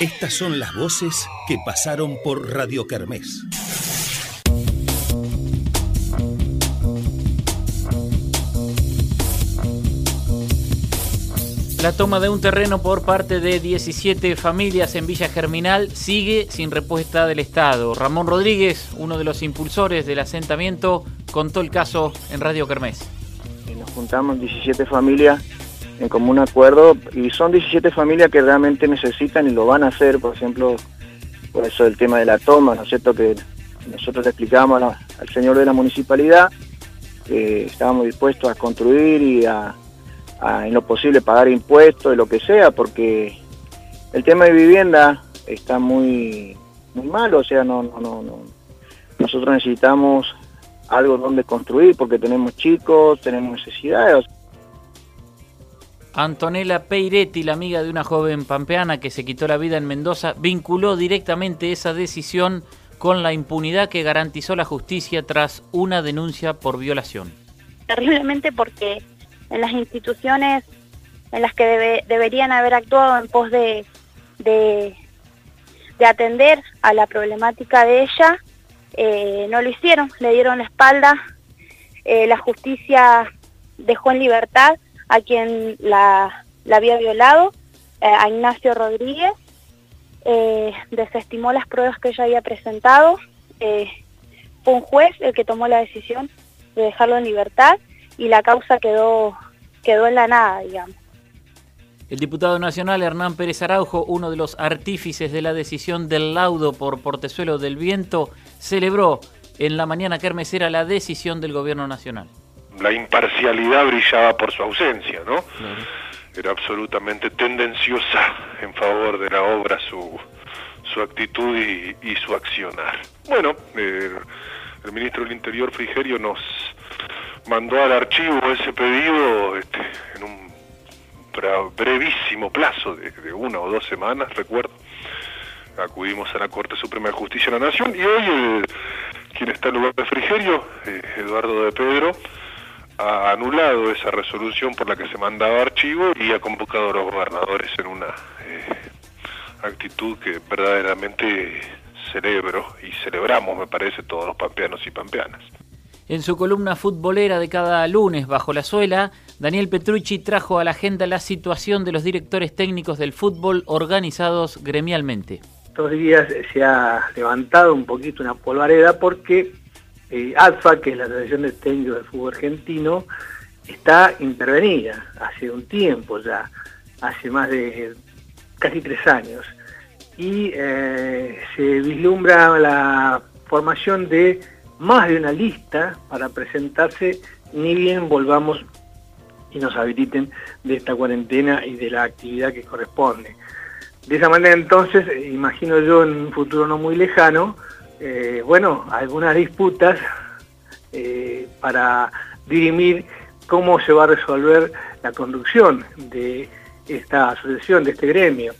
Estas son las voces que pasaron por Radio Kermés. La toma de un terreno por parte de 17 familias en Villa Germinal sigue sin respuesta del Estado. Ramón Rodríguez, uno de los impulsores del asentamiento, contó el caso en Radio Kermés. Nos juntamos 17 familias en común acuerdo y son 17 familias que realmente necesitan y lo van a hacer, por ejemplo, por eso el tema de la toma, ¿no es cierto? Que nosotros le explicamos al señor de la municipalidad que estábamos dispuestos a construir y a en lo posible pagar impuestos y lo que sea, porque el tema de vivienda está muy, muy mal, o sea, no, no, no, no. Nosotros necesitamos algo donde construir porque tenemos chicos, tenemos necesidades. Antonella Peiretti, la amiga de una joven pampeana que se quitó la vida en Mendoza, vinculó directamente esa decisión con la impunidad que garantizó la justicia tras una denuncia por violación. Terriblemente porque en las instituciones en las que deberían haber actuado en pos de, de, atender a la problemática de ella, eh, no lo hicieron, le dieron la espalda, eh, la justicia dejó en libertad a quien la, había violado, eh, a Ignacio Rodríguez, desestimó las pruebas que ella había presentado, fue un juez el que tomó la decisión de dejarlo en libertad y la causa quedó, quedó en la nada, digamos. El diputado nacional Hernán Pérez Araujo, uno de los artífices de la decisión del laudo por Portezuelo del Viento, celebró en la mañana kermesera la decisión del gobierno nacional. La imparcialidad brillaba por su ausencia, ¿no? Era absolutamente tendenciosa en favor de la obra su, su actitud y, su accionar. Bueno, eh, el ministro del Interior, Frigerio, nos mandó al archivo ese pedido este, en un brevísimo plazo de, una o dos semanas, recuerdo. Acudimos a la Corte Suprema de Justicia de la Nación y hoy el, quien está en lugar de Frigerio, eh, Eduardo de Pedro, ha anulado esa resolución por la que se mandaba archivo y ha convocado a los gobernadores en una eh, actitud que verdaderamente celebro y celebramos, me parece, todos los pampeanos y pampeanas. En su columna futbolera de cada lunes bajo la suela, Daniel Petrucci trajo a la agenda la situación de los directores técnicos del fútbol organizados gremialmente. Estos días se ha levantado un poquito una polvareda porque eh, ADFA, que es la Asociación de Técnicos del Fútbol Argentino, está intervenida hace un tiempo ya, hace más de casi tres años. Y eh, se vislumbra la formación de más de una lista para presentarse, ni bien volvamos y nos habiliten de esta cuarentena y de la actividad que corresponde. De esa manera entonces, imagino yo en un futuro no muy lejano, eh, bueno, algunas disputas eh, para dirimir cómo se va a resolver la conducción de esta asociación, de este gremio.